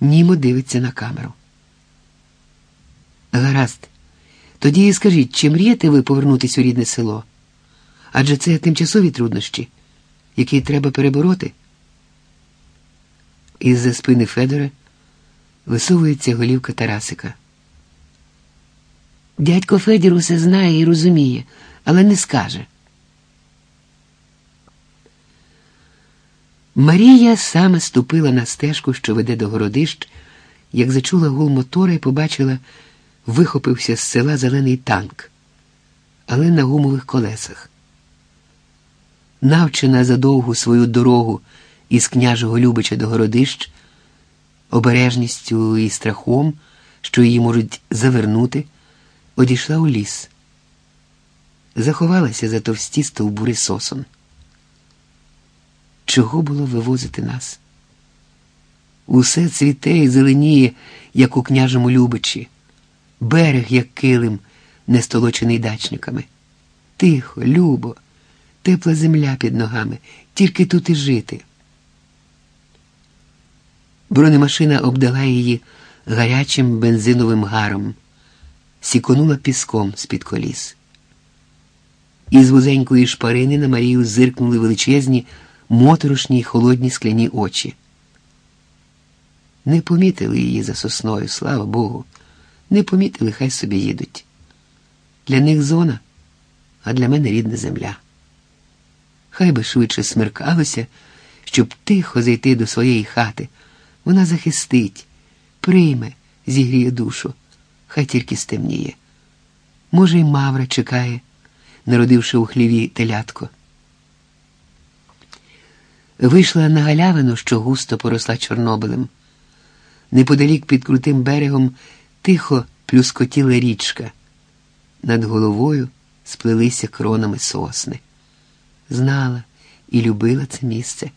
німо дивиться на камеру. Гаразд, тоді скажіть, чи мрієте ви повернутися у рідне село? Адже це тимчасові труднощі, які треба перебороти. Із-за спини Федора висовується голівка Тарасика. Дядько Федір усе знає і розуміє, але не скаже. Марія саме ступила на стежку, що веде до городищ, як зачула гул мотора і побачила, вихопився з села зелений танк, але на гумових колесах. Навчена за довгу свою дорогу із княжого Любича до городищ, обережністю і страхом, що її можуть завернути, одійшла у ліс, заховалася за товсті стовбури сосон. Чого було вивозити нас? Усе цвіте і зеленіє, як у княжому Любичі, берег, як килим, нестолочений дачниками. Тихо, любо, тепла земля під ногами, тільки тут і жити. Бронемашина обдала її гарячим бензиновим гаром, сіконула піском з-під коліс. Із вузенької шпарини на Марію зиркнули величезні моторошні й холодні скляні очі. Не помітили її за сосною, слава Богу, не помітили, хай собі їдуть. Для них зона, а для мене рідна земля. Хай би швидше смеркалося, щоб тихо зайти до своєї хати. Вона захистить, прийме, зігріє душу, хай тільки стемніє. Може, й Мавра чекає, народивши у хліві телятко. Вийшла на галявину, що густо поросла Чорнобилем. Неподалік під крутим берегом тихо плюскотіла річка. Над головою сплелися кронами сосни. Знала і любила це місце,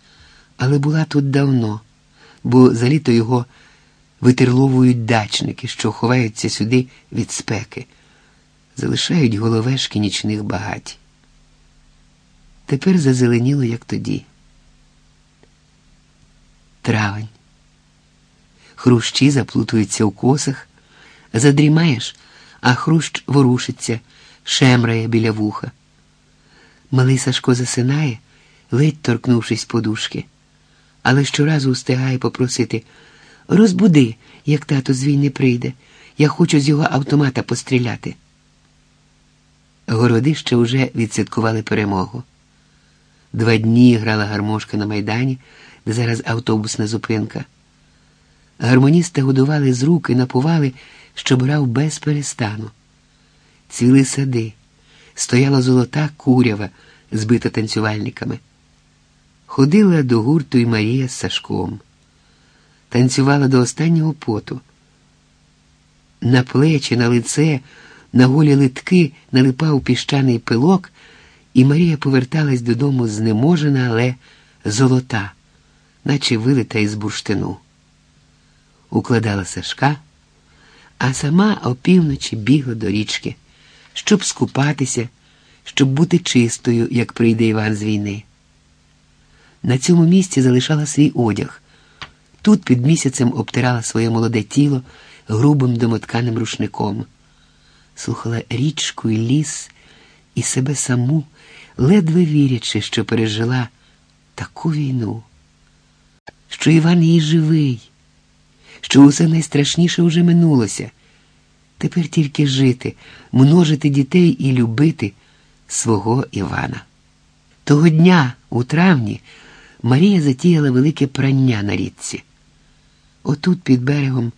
але була тут давно, бо за літо його витерловують дачники, що ховаються сюди від спеки, залишають головешки нічних багать. Тепер зазеленіло, як тоді. Травень. Хрущі заплутуються у косах, задрімаєш, а хрущ ворушиться, шемрає біля вуха. Малий Сашко засинає, ледь торкнувшись подушки, але щоразу встигає попросити розбуди, як тато з війни прийде. Я хочу з його автомата постріляти. Городище вже відсвяткували перемогу. Два дні грала гармошка на майдані де зараз автобусна зупинка. Гармоністи годували з рук і напували, що брав без перестану. Цвіли сади, стояла золота курява, збита танцювальниками. Ходила до гурту і Марія з Сашком, танцювала до останнього поту. На плечі, на лице, на голі литки налипав піщаний пилок, і Марія поверталась додому знеможена, але золота наче вилита із бурштину. Укладала Сашка, а сама опівночі бігла до річки, щоб скупатися, щоб бути чистою, як прийде Іван з війни. На цьому місці залишала свій одяг. Тут під місяцем обтирала своє молоде тіло грубим домотканим рушником, слухала річку і ліс і себе саму, ледве вірячи, що пережила таку війну що Іван їй живий, що усе найстрашніше вже минулося. Тепер тільки жити, множити дітей і любити свого Івана. Того дня, у травні, Марія затіяла велике прання на річці. Отут під берегом,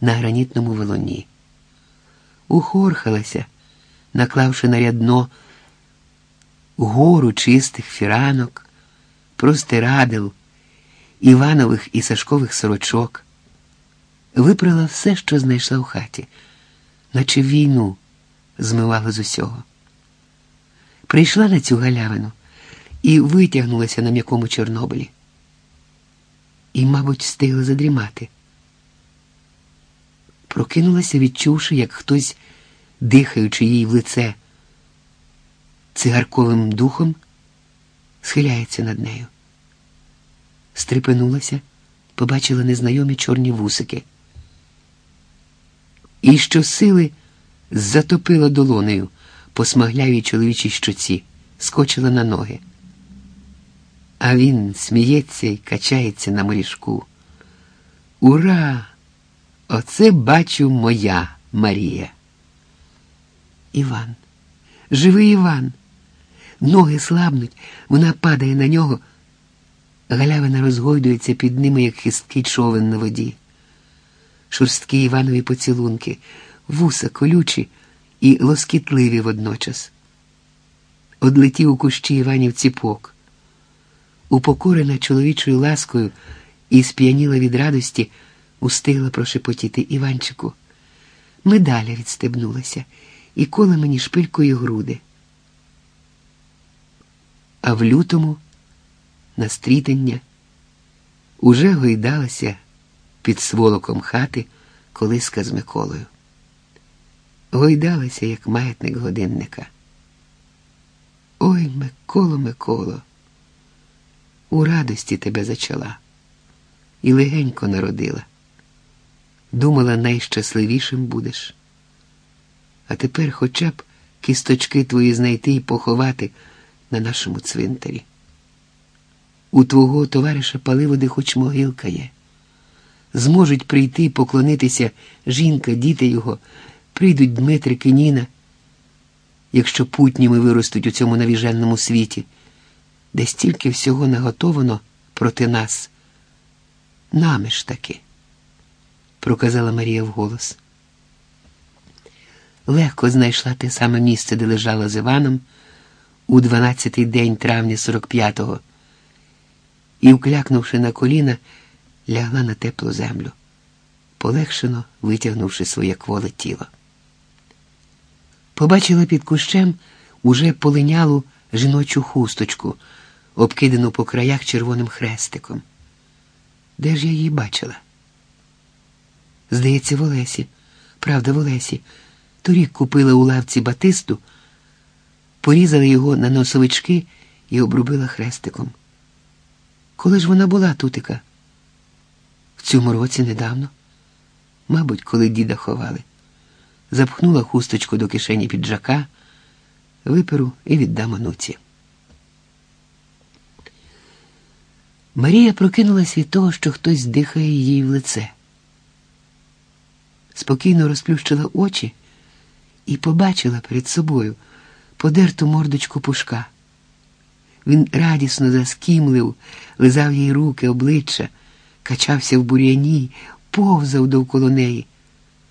на гранітному волоні. Ухорхалася, наклавши на рядно гору чистих фіранок, простирадил, Іванових і Сашкових сорочок, випрала все, що знайшла в хаті, наче війну змивала з усього. Прийшла на цю галявину і витягнулася на м'якому Чорнобилі. І, мабуть, встигла задрімати. Прокинулася, відчувши, як хтось, дихаючи їй в лице цигарковим духом, схиляється над нею стрепенулася, побачила незнайомі чорні вусики. І щосили затопила долонею по смаглявій чоловічій щоці, скочила на ноги. А він сміється і качається на морішку. Ура! Оце бачу моя Марія. Іван, живий Іван. Ноги слабнуть, вона падає на нього. Галявина розгойдується під ними, як хисткий човен на воді. Шорсткі Іванові поцілунки, вуса колючі і лоскітливі водночас. Одлетів у кущі Іванів ціпок. Упокорена чоловічою ласкою і сп'яніла від радості, устигла прошепотіти Іванчику. Медаля відстебнулася і кола мені шпилькою груди. А в лютому на стрітення уже гойдалася під сволоком хати колиска з Миколою. Гойдалася, як маятник годинника. Ой, Миколо, Миколо, у радості тебе зачала і легенько народила. Думала, найщасливішим будеш. А тепер хоча б кісточки твої знайти і поховати на нашому цвинтарі. У твого товариша Паливоди хоч могилка є. Зможуть прийти поклонитися жінка, діти його, прийдуть Дмитрик і Ніна, якщо путніми виростуть у цьому навіженному світі, де стільки всього наготовано проти нас. Нами ж таки, проказала Марія вголос. Легко знайшла те саме місце, де лежала з Іваном у 12-й день травня 45-го і, вклякнувши на коліна, лягла на теплу землю, полегшено витягнувши своє кволе тіло. Побачила під кущем уже полинялу жіночу хусточку, обкидану по краях червоним хрестиком. Де ж я її бачила? Здається, в Олесі, правда, в Олесі. Торік купила у лавці батисту, порізала його на носовички і обрубила хрестиком. Коли ж вона була тутика? В цьому році недавно, мабуть, коли діда ховали, запхнула хусточку до кишені піджака, виперу і віддам онуці. Марія прокинулась від того, що хтось дихає їй в лице. Спокійно розплющила очі і побачила перед собою подерту мордочку пушка. Він радісно заскімлив, лизав їй руки, обличчя, качався в бур'яні, повзав довкола неї.